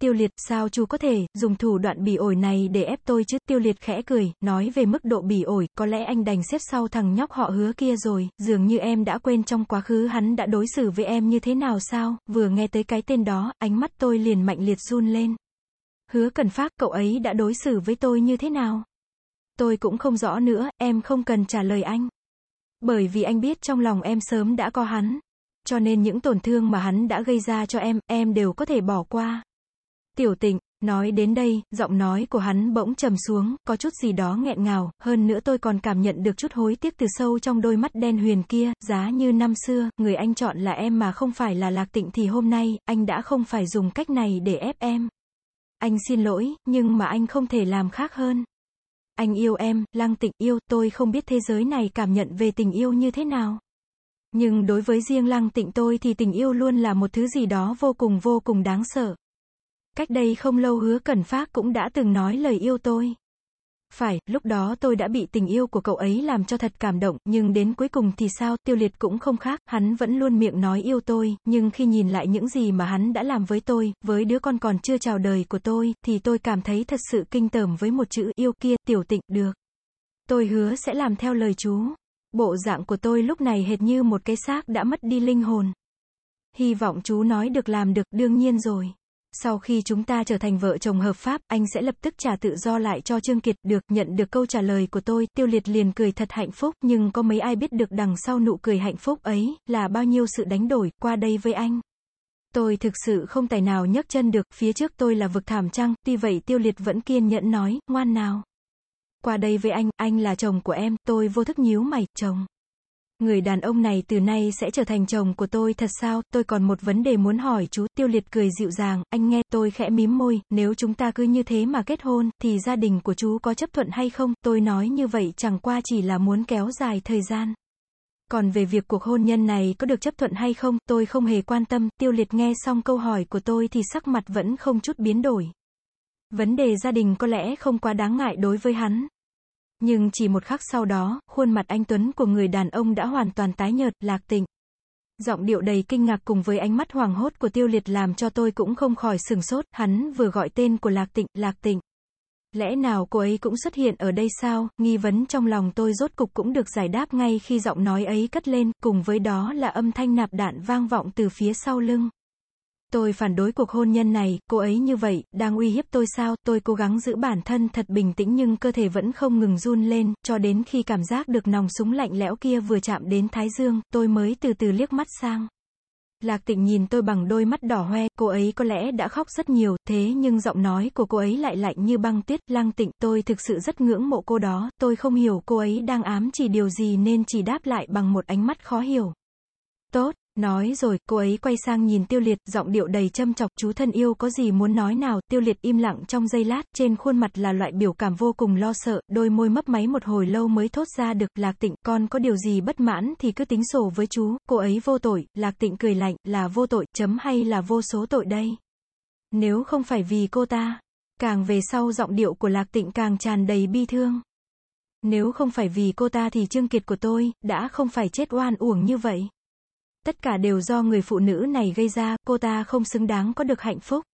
tiêu liệt, sao chú có thể, dùng thủ đoạn bỉ ổi này để ép tôi chứ, tiêu liệt khẽ cười, nói về mức độ bỉ ổi, có lẽ anh đành xếp sau thằng nhóc họ hứa kia rồi, dường như em đã quên trong quá khứ hắn đã đối xử với em như thế nào sao, vừa nghe tới cái tên đó, ánh mắt tôi liền mạnh liệt run lên. Hứa cần phát, cậu ấy đã đối xử với tôi như thế nào? Tôi cũng không rõ nữa, em không cần trả lời anh. Bởi vì anh biết trong lòng em sớm đã có hắn. Cho nên những tổn thương mà hắn đã gây ra cho em, em đều có thể bỏ qua. Tiểu tịnh, nói đến đây, giọng nói của hắn bỗng trầm xuống, có chút gì đó nghẹn ngào, hơn nữa tôi còn cảm nhận được chút hối tiếc từ sâu trong đôi mắt đen huyền kia, giá như năm xưa, người anh chọn là em mà không phải là lạc tịnh thì hôm nay, anh đã không phải dùng cách này để ép em. Anh xin lỗi, nhưng mà anh không thể làm khác hơn. Anh yêu em, lăng tịnh yêu, tôi không biết thế giới này cảm nhận về tình yêu như thế nào. Nhưng đối với riêng lăng tịnh tôi thì tình yêu luôn là một thứ gì đó vô cùng vô cùng đáng sợ. Cách đây không lâu hứa cẩn phát cũng đã từng nói lời yêu tôi. Phải, lúc đó tôi đã bị tình yêu của cậu ấy làm cho thật cảm động, nhưng đến cuối cùng thì sao, tiêu liệt cũng không khác, hắn vẫn luôn miệng nói yêu tôi, nhưng khi nhìn lại những gì mà hắn đã làm với tôi, với đứa con còn chưa chào đời của tôi, thì tôi cảm thấy thật sự kinh tởm với một chữ yêu kia, tiểu tịnh, được. Tôi hứa sẽ làm theo lời chú. Bộ dạng của tôi lúc này hệt như một cái xác đã mất đi linh hồn. Hy vọng chú nói được làm được, đương nhiên rồi. Sau khi chúng ta trở thành vợ chồng hợp pháp, anh sẽ lập tức trả tự do lại cho Trương Kiệt, được, nhận được câu trả lời của tôi, tiêu liệt liền cười thật hạnh phúc, nhưng có mấy ai biết được đằng sau nụ cười hạnh phúc ấy, là bao nhiêu sự đánh đổi, qua đây với anh. Tôi thực sự không tài nào nhấc chân được, phía trước tôi là vực thảm trăng, tuy vậy tiêu liệt vẫn kiên nhẫn nói, ngoan nào. Qua đây với anh, anh là chồng của em, tôi vô thức nhíu mày, chồng. Người đàn ông này từ nay sẽ trở thành chồng của tôi thật sao, tôi còn một vấn đề muốn hỏi chú, tiêu liệt cười dịu dàng, anh nghe, tôi khẽ mím môi, nếu chúng ta cứ như thế mà kết hôn, thì gia đình của chú có chấp thuận hay không, tôi nói như vậy chẳng qua chỉ là muốn kéo dài thời gian. Còn về việc cuộc hôn nhân này có được chấp thuận hay không, tôi không hề quan tâm, tiêu liệt nghe xong câu hỏi của tôi thì sắc mặt vẫn không chút biến đổi. Vấn đề gia đình có lẽ không quá đáng ngại đối với hắn. Nhưng chỉ một khắc sau đó, khuôn mặt anh Tuấn của người đàn ông đã hoàn toàn tái nhợt, lạc tịnh. Giọng điệu đầy kinh ngạc cùng với ánh mắt hoàng hốt của tiêu liệt làm cho tôi cũng không khỏi sừng sốt, hắn vừa gọi tên của lạc tịnh, lạc tịnh. Lẽ nào cô ấy cũng xuất hiện ở đây sao, nghi vấn trong lòng tôi rốt cục cũng được giải đáp ngay khi giọng nói ấy cất lên, cùng với đó là âm thanh nạp đạn vang vọng từ phía sau lưng. Tôi phản đối cuộc hôn nhân này, cô ấy như vậy, đang uy hiếp tôi sao, tôi cố gắng giữ bản thân thật bình tĩnh nhưng cơ thể vẫn không ngừng run lên, cho đến khi cảm giác được nòng súng lạnh lẽo kia vừa chạm đến thái dương, tôi mới từ từ liếc mắt sang. Lạc tịnh nhìn tôi bằng đôi mắt đỏ hoe, cô ấy có lẽ đã khóc rất nhiều, thế nhưng giọng nói của cô ấy lại lạnh như băng tuyết, lang tịnh, tôi thực sự rất ngưỡng mộ cô đó, tôi không hiểu cô ấy đang ám chỉ điều gì nên chỉ đáp lại bằng một ánh mắt khó hiểu. Tốt, Nói rồi, cô ấy quay sang nhìn tiêu liệt, giọng điệu đầy châm chọc, chú thân yêu có gì muốn nói nào, tiêu liệt im lặng trong giây lát, trên khuôn mặt là loại biểu cảm vô cùng lo sợ, đôi môi mấp máy một hồi lâu mới thốt ra được, lạc tịnh, con có điều gì bất mãn thì cứ tính sổ với chú, cô ấy vô tội, lạc tịnh cười lạnh, là vô tội, chấm hay là vô số tội đây. Nếu không phải vì cô ta, càng về sau giọng điệu của lạc tịnh càng tràn đầy bi thương. Nếu không phải vì cô ta thì Trương Kiệt của tôi, đã không phải chết oan uổng như vậy. Tất cả đều do người phụ nữ này gây ra, cô ta không xứng đáng có được hạnh phúc.